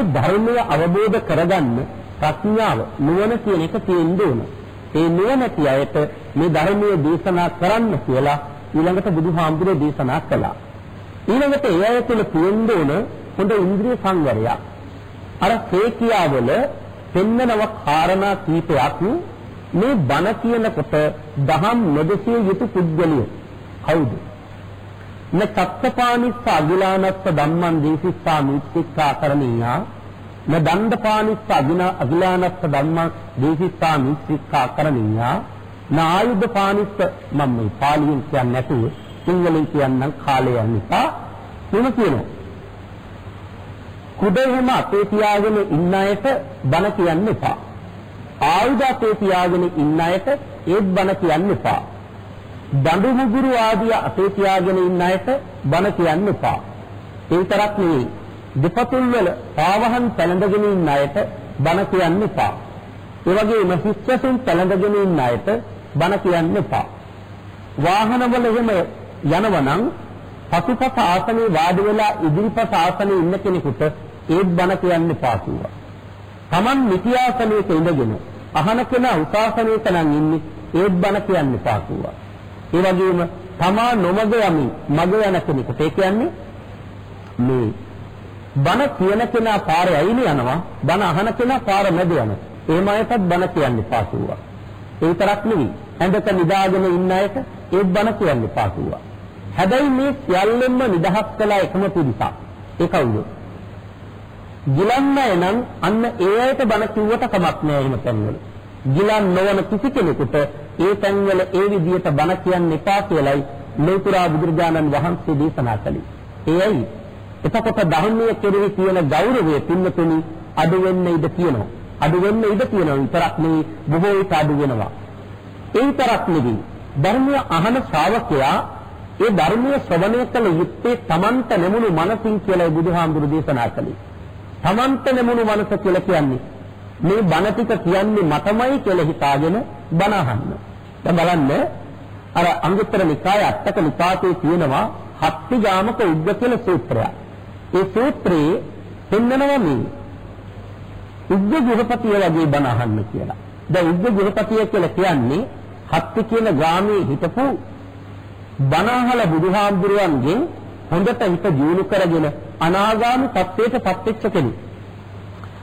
මේ ධර්මය අවබෝධ කරගන්න ප්‍රඥාව නුවණ කියන එක තියෙන්න ඕන. ඒ නුවණැති අයට මේ ධර්මයේ දේශනා කරන්න කියලා ඊළඟට බුදුහාමුදුරේ දේශනා කළා. ඊළඟට ඒ අය තුළ තියෙන්න ඕන හොඳ ඉන්ද්‍රිය සංවරයක්. අර සේකියාවල පෙන්නනව කාරණා කීපයක් මේ බණ කියනකොට දහම් නොදසිය යුතු පුද්ගලිය කවුද? න චත්තපානිස්ස අගිලානස්ස ධම්මං දේසිස්සා මිත්‍තික්ඛා කරණීයා න දණ්ඩපානිස්ස අගිනා අගිලානස්ස ධම්මං දේසිස්සා මිත්‍තික්ඛා කරණීයා න ආයුධ පානිස්ස මම මේ පාලියෙන් කියන්නේ නැතුව සිංහලෙන් කියන්නම් කාලය යන නිසා මෙම කියනවා කුඩේම අපේ තියාගෙන ඉන්න අයට බන කියන්න එපා. ආයුධ අපේ තියාගෙන ඉන්න අයට ඒත් බන කියන්න එපා. දඬු මුගුරු ආදිය අපේ තියාගෙන ඉන්න අයට බන කියන්න එපා. ඒ විතරක් නෙවෙයි දෙපතුල් වල පාවහන් පැලඳගෙන ඉන්න අයට බන කියන්න එපා. ඒ වගේම හිස්සසුන් පැලඳගෙන ඉන්න අයට බන කියන්න එපා. වාහනවල එහෙම යනවනම් පසුපස ආසනේ වාඩි වෙලා ඉදිරිපස ආසනේ ඉන්න කෙනෙකුට ඒත් බන කියන්න එපා කිව්වා. Taman නිති ආසනයක ඉඳගෙන අහන කෙනා උසාසනයක නම් ඉන්නේ ඒත් බන කියන්න එපා කිව්වා. ඒ වගේම තමා නොමග යමින් මග යන කෙනෙකුට ඒ කියන්නේ මේ බන කියන කෙනා පාරේ ඇයිනේ යනවා බන අහන කෙනා පාර මැද යනවා. එහෙම අයටත් බන කියන්න එපා කිව්වා. ඒ විතරක් නෙවෙයි ඇඳක නිදාගෙන ඉන්න අයට ඒත් බන කියන්න එපා කිව්වා. හැබැයි මේ සියල්ලෙන්ම නිදහස් කළා එකම පිරිසක්. ඒ කවුද? ගිලන්නය නම් අන්න ඒ අයට බණ කිව්වට කමක් නෑ එහෙම තැන්වල. ගිලන් නොවන කිසි කෙනෙකුට ඒ තැන්වල ඒ විදිහට බණ කියන්න එපා කියලයි ලෝතුරා බුදුරජාණන් වහන්සේ දේශනා කළේ. ඒයි එතකොට ධර්මයේ කෙරෙහි තියෙන ගෞරවය පින්නතුනි අඩු වෙන්න ඉඩ තියෙනවා. අඩු වෙන්න ඉඩ තියෙනවා විතරක් නෙවෙයි බොහෝ විට අඩු වෙනවා. ඒ විතරක් නෙවෙයි ධර්මය අහන ශ්‍රාවකයා ඒ ධර්මයේ ශ්‍රවණය කළ යුත්තේ තමන්ට නැමුණු මනසින් කියලා බුදුහාමුදුරු දේශනා කළේ. තමන්ට නැමුණු මනස කියලා කියන්නේ මේ බණ ටික කියන්නේ මටමයි කියලා හිතාගෙන බණ අහන්න. දැන් බලන්න අර අංගුත්තර නිකාය අටක නිපාතේ තියෙනවා හත්ති ගාමක උද්ද කියලා සූත්‍රයක්. ඒ සූත්‍රයේ පෙන්නනවා මේ උද්ද ගෘහපතිය වගේ බණ අහන්න කියලා. දැන් උද්ද ගෘහපතිය කියලා කියන්නේ හත්ති කියන ග්‍රාමයේ හිටපු බණ අහලා බුදුහාමුදුරුවන්ගෙන් හොඳට හිත ජීවු කරගෙන අනාගාමි තත්ත්වයට පත්වෙච්ච කෙනෙක්.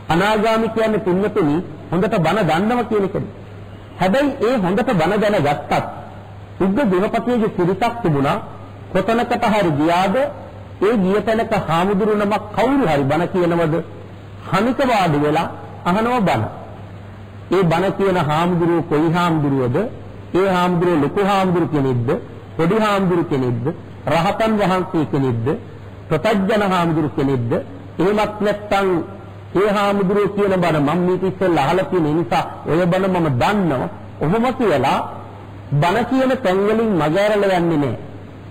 අනාගාමි කියන්නේ පින්නතුනි හොඳට බණ දන්නව කියන කෙනෙක්. හැබැයි ඒ හොඳට බණ දැනගත්තත් සුද්ධ ගුණපතියේ පිරිසක් තිබුණා කොතනකට හරි ගියාද ඒ ගිය තැනක හාමුදුරු නමක් කවුරු හරි බණ කියනවද හනික වාඩි වෙලා අහනවා බණ. ඒ බණ කියන හාමුදුරුවෝ කොයි හාමුදුරුවද? ඒ හාමුදුරුවෝ ලොකු හාමුදුරු කෙනෙක්ද? පොඩි හාමුදුරු කෙනෙක්ද? රහතන් වහන්සේ කෙනෙක්ද? ප්‍රතජන හාමුදුරු කෙනෙක්ද? එහෙමත් නැත්නම් ඒ හාමුදුරුවෝ කියන බණ මම මේක ඉස්සෙල්ලා අහලා තියෙන නිසා ඔය බණ මම දන්නවා. ඔහොම කියලා බණ කියන තැන් වලින් මගහැරලා යන්නේ නැහැ.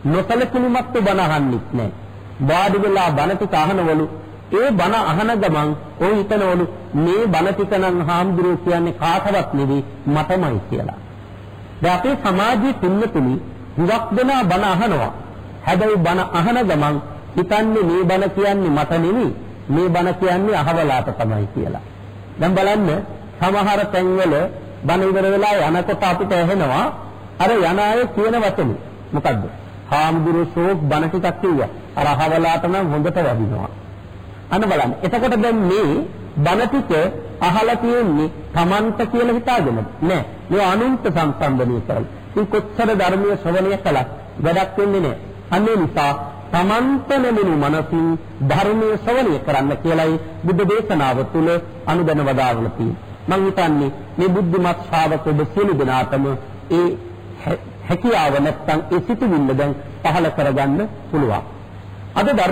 නොසලකුණුමත්ව බණ අහන්නෙත් නැහැ. වාඩි වෙලා බණ ටික අහනවලු ඒ බණ අහන ගමන් ඔය හිතනවලු මේ බණ ටික නම් හාමුදුරුවෝ කියන්නේ කාටවත් නෙවෙයි මටමයි කියලා. දැන් අපේ සමාජයේ තුන්නතුනි හුඟක් දෙනා බණ අහනවා. හැබැයි බණ අහන ගමන් හිතන්නේ මේ බණ කියන්නේ මට නෙවෙයි මේ බණ කියන්නේ අහවලාට තමයි කියලා. දැන් බලන්න සමහර තැන්වල බණ ඉවර වෙලා යනකොට අපිට ඇහෙනවා අර යන අය කියන වචනේ. මොකද්ද? හාමුදුරුවෝ ශෝක් බණ ටිකක් කිව්වා. අර අහවලාට නම් හොඳට වදිනවා. අන්න බලන්න. එතකොට දැන් මේ බණ ටික අහලා තියෙන්නේ Tamanta කියලා හිතාගෙන නෑ. මේ අනුන්ත සංසන්දනය කරලා. ඉතින් කොච්චර ධර්මීය ශ්‍රවණය කළත් වැඩක් වෙන්නේ නෑ. අන්න නිසා තමන්ත නෙමෙනු මනසින් ධර්මයේ ශ්‍රවණය කරන්න කියලයි බුද්ධ දේශනාව තුළ අනුදැන වදාළා තියෙන්නේ. මම හිතන්නේ මේ බුද්ධිමත් ශ්‍රාවක ඔබ සියලු දෙනාටම ඒ හැකියාව නැත්තම් ඒ සිතුවිල්ල දැන් පහළ කරගන්න පුළුවන්. අද ධර්ම